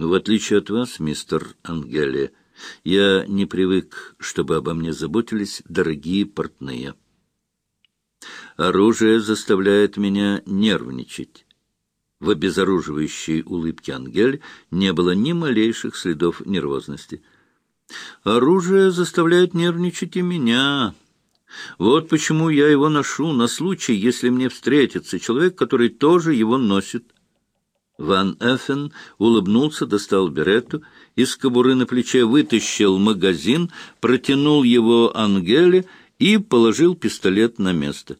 В отличие от вас, мистер Ангелия, я не привык, чтобы обо мне заботились дорогие портные. Оружие заставляет меня нервничать. В обезоруживающей улыбке Ангель не было ни малейших следов нервозности. «Оружие заставляет нервничать и меня. Вот почему я его ношу на случай, если мне встретится человек, который тоже его носит». Ван Эффен улыбнулся, достал беретту, из кобуры на плече вытащил магазин, протянул его Ангеле и положил пистолет на место.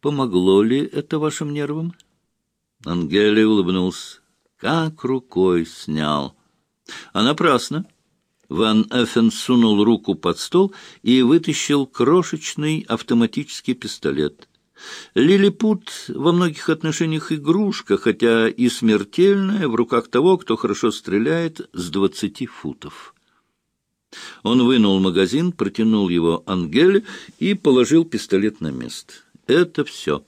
«Помогло ли это вашим нервам?» Ангелия улыбнулся. Как рукой снял. А напрасно. Ван Эффен сунул руку под стол и вытащил крошечный автоматический пистолет. Лилипут во многих отношениях игрушка, хотя и смертельная в руках того, кто хорошо стреляет с двадцати футов. Он вынул магазин, протянул его Ангеле и положил пистолет на место. Это все.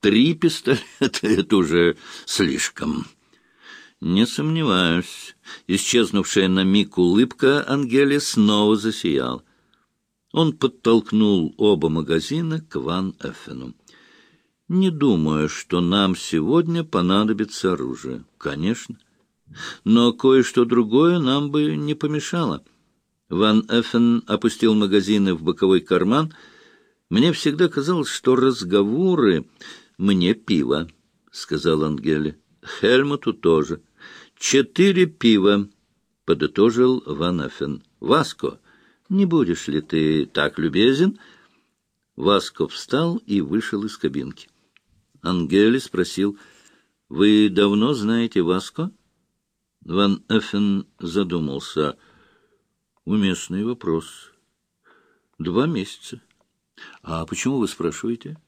Три пистолета — это уже слишком. Не сомневаюсь. Исчезнувшая на миг улыбка Ангели снова засияла. Он подтолкнул оба магазина к Ван Эффену. «Не думаю, что нам сегодня понадобится оружие. Конечно. Но кое-что другое нам бы не помешало». Ван Эффен опустил магазины в боковой карман. «Мне всегда казалось, что разговоры мне пиво, — сказал Ангеле. — Хельмуту тоже. — Четыре пива, — подытожил Ванафен. — Васко, не будешь ли ты так любезен? Васко встал и вышел из кабинки. Ангеле спросил, — Вы давно знаете Васко? Ван Эффен задумался. Уместный вопрос. Два месяца. А почему вы спрашиваете? —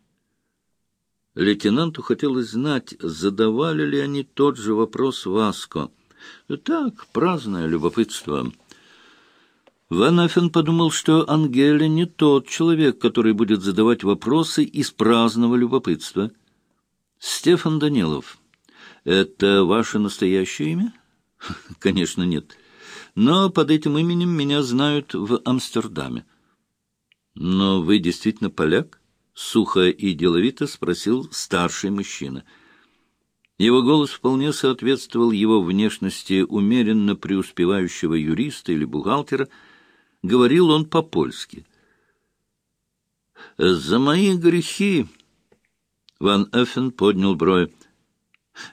Лейтенанту хотелось знать, задавали ли они тот же вопрос Васко. Так, праздное любопытство. Ванафен подумал, что Ангеле не тот человек, который будет задавать вопросы из праздного любопытства. «Стефан Данилов, это ваше настоящее имя?» «Конечно, нет. Но под этим именем меня знают в Амстердаме». «Но вы действительно поляк?» сухо и деловито спросил старший мужчина. Его голос вполне соответствовал его внешности умеренно преуспевающего юриста или бухгалтера. Говорил он по-польски. «За мои грехи...» Ван Эффен поднял брови.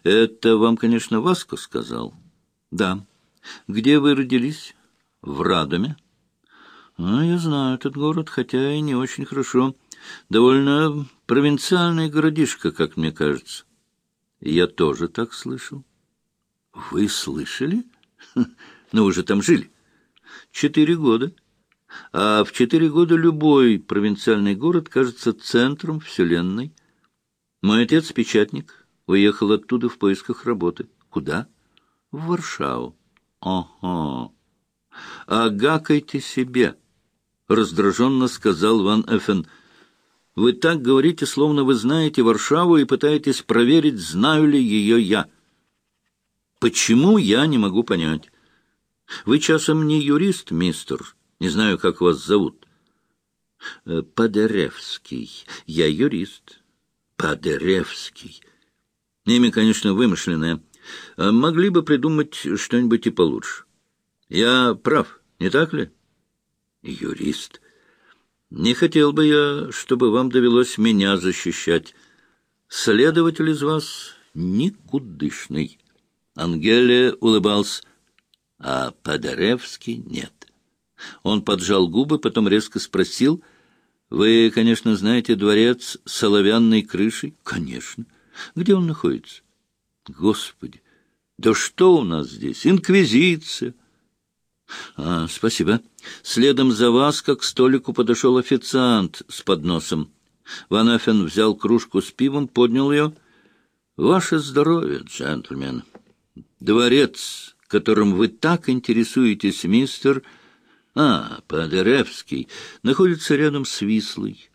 «Это вам, конечно, Васко сказал?» «Да». «Где вы родились?» «В Радоме». «А, я знаю этот город, хотя и не очень хорошо». Довольно провинциальный городишко, как мне кажется. Я тоже так слышал. Вы слышали? Ну, вы же там жили. Четыре года. А в четыре года любой провинциальный город кажется центром вселенной. Мой отец печатник, уехал оттуда в поисках работы. Куда? В Варшаву. Ага. А гакайте себе, раздраженно сказал Ван Эффен. Вы так говорите, словно вы знаете Варшаву и пытаетесь проверить, знаю ли ее я. Почему я не могу понять? Вы часом не юрист, мистер? Не знаю, как вас зовут. Э, Подеревский. Я юрист. Подеревский. Имя, конечно, вымышленное. А могли бы придумать что-нибудь и получше. Я прав, не так ли? Юрист. Не хотел бы я, чтобы вам довелось меня защищать. Следователь из вас никудышный. Ангелия улыбался, а Подоревский нет. Он поджал губы, потом резко спросил, «Вы, конечно, знаете дворец с соловянной крышей?» «Конечно. Где он находится?» «Господи, да что у нас здесь? Инквизиция!» А, спасибо. Следом за вас, как к столику, подошел официант с подносом. Ванафен взял кружку с пивом, поднял ее. Ваше здоровье, джентльмен. Дворец, которым вы так интересуетесь, мистер... А, Подеревский, находится рядом с Вислой,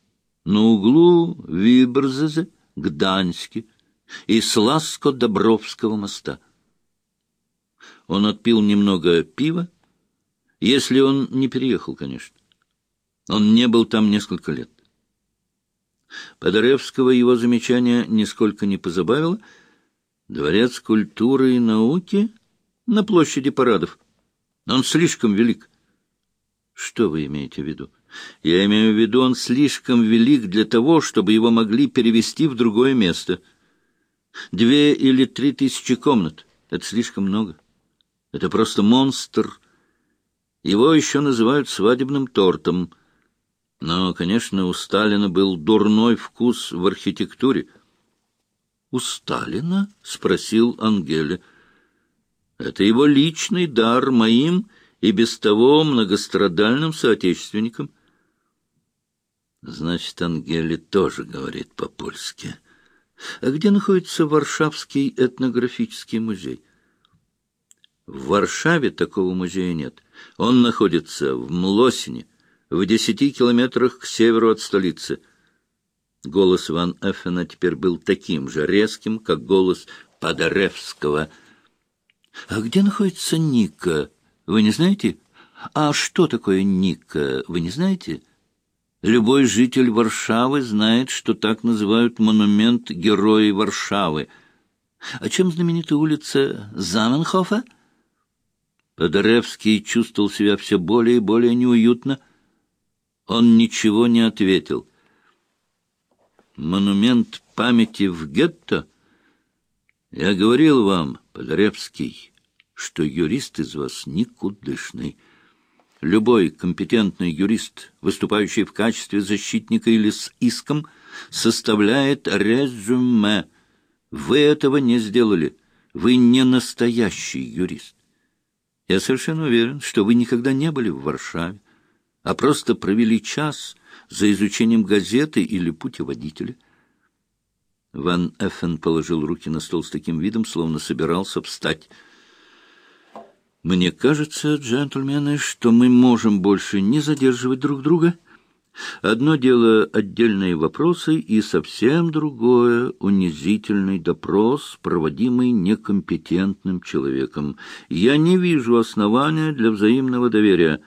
на углу Вибрзезе, Гданьске и Сласко-Добровского моста. Он отпил немного пива, если он не переехал, конечно. Он не был там несколько лет. Подоревского его замечание нисколько не позабавило. Дворец культуры и науки на площади парадов. Он слишком велик. Что вы имеете в виду? Я имею в виду, он слишком велик для того, чтобы его могли перевести в другое место. Две или три тысячи комнат — это слишком много. Это просто монстр. Его еще называют свадебным тортом — но, конечно, у Сталина был дурной вкус в архитектуре. — У Сталина? — спросил Ангеле. — Это его личный дар моим и без того многострадальным соотечественникам. Значит, Ангеле тоже говорит по-польски. А где находится Варшавский этнографический музей? В Варшаве такого музея нет. Он находится в Млосине в десяти километрах к северу от столицы. Голос Ван Эффена теперь был таким же резким, как голос Подоревского. — А где находится Ника? Вы не знаете? А что такое Ника? Вы не знаете? Любой житель Варшавы знает, что так называют монумент Герои Варшавы. А чем знаменита улица Заменхофа? Подоревский чувствовал себя все более и более неуютно — он ничего не ответил. «Монумент памяти в гетто? Я говорил вам, Подоревский, что юрист из вас никудышный». Любой компетентный юрист, выступающий в качестве защитника или с иском, составляет резюме. Вы этого не сделали. Вы не настоящий юрист. Я совершенно уверен, что вы никогда не были в Варшаве, а просто провели час за изучением газеты или путеводителя. Ван Эффен положил руки на стол с таким видом, словно собирался встать. «Мне кажется, джентльмены, что мы можем больше не задерживать друг друга. Одно дело — отдельные вопросы, и совсем другое — унизительный допрос, проводимый некомпетентным человеком. Я не вижу основания для взаимного доверия».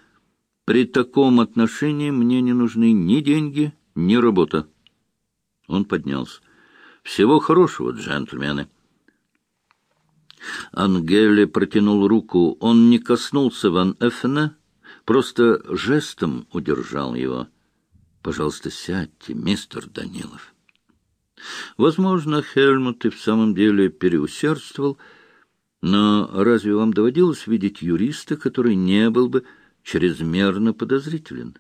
При таком отношении мне не нужны ни деньги, ни работа. Он поднялся. Всего хорошего, джентльмены. Ангеле протянул руку. Он не коснулся Ван Эффена, просто жестом удержал его. «Пожалуйста, сядьте, мистер Данилов». Возможно, Хельмут и в самом деле переусердствовал, но разве вам доводилось видеть юриста, который не был бы чрезмерно подозрителен.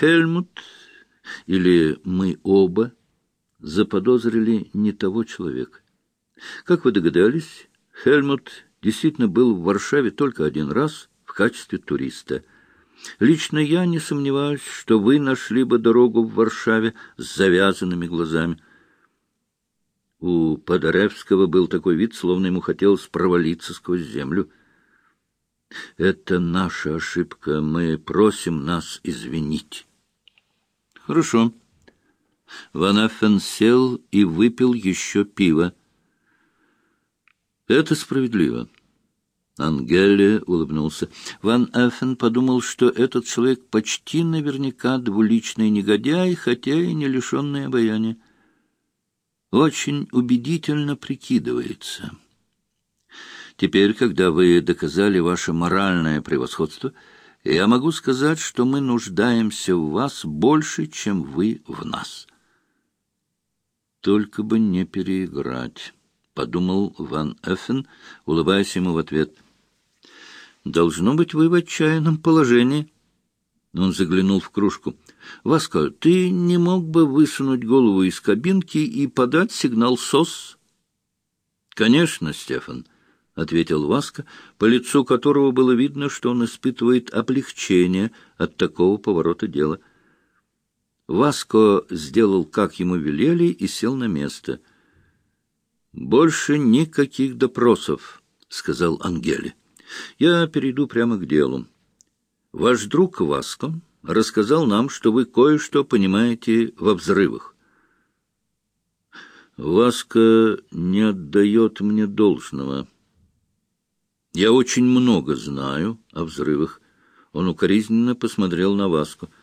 Хельмут или мы оба заподозрили не того человека. Как вы догадались, Хельмут действительно был в Варшаве только один раз в качестве туриста. Лично я не сомневаюсь, что вы нашли бы дорогу в Варшаве с завязанными глазами. У Подоревского был такой вид, словно ему хотелось провалиться сквозь землю — это наша ошибка. Мы просим нас извинить. Хорошо. Ван Аффен сел и выпил еще пиво. Это справедливо. Ангеле улыбнулся. Ван Эффен подумал, что этот человек почти наверняка двуличный негодяй, хотя и не лишенный обаяния. Очень убедительно прикидывается. Теперь, когда вы доказали ваше моральное превосходство, я могу сказать, что мы нуждаемся в вас больше, чем вы в нас. Только бы не переиграть, — подумал Ван Эффен, улыбаясь ему в ответ. Должно быть, вы в отчаянном положении. Он заглянул в кружку. «Васко, ты не мог бы высунуть голову из кабинки и подать сигнал СОС?» «Конечно, Стефан. — ответил Васка, по лицу которого было видно, что он испытывает облегчение от такого поворота дела. Васко сделал, как ему велели, и сел на место. «Больше никаких допросов», — сказал Ангели. «Я перейду прямо к делу. Ваш друг Васко рассказал нам, что вы кое-что понимаете во взрывах. Васка не отдает мне должного». Я очень много знаю о взрывах. Он укоризненно посмотрел на Васку —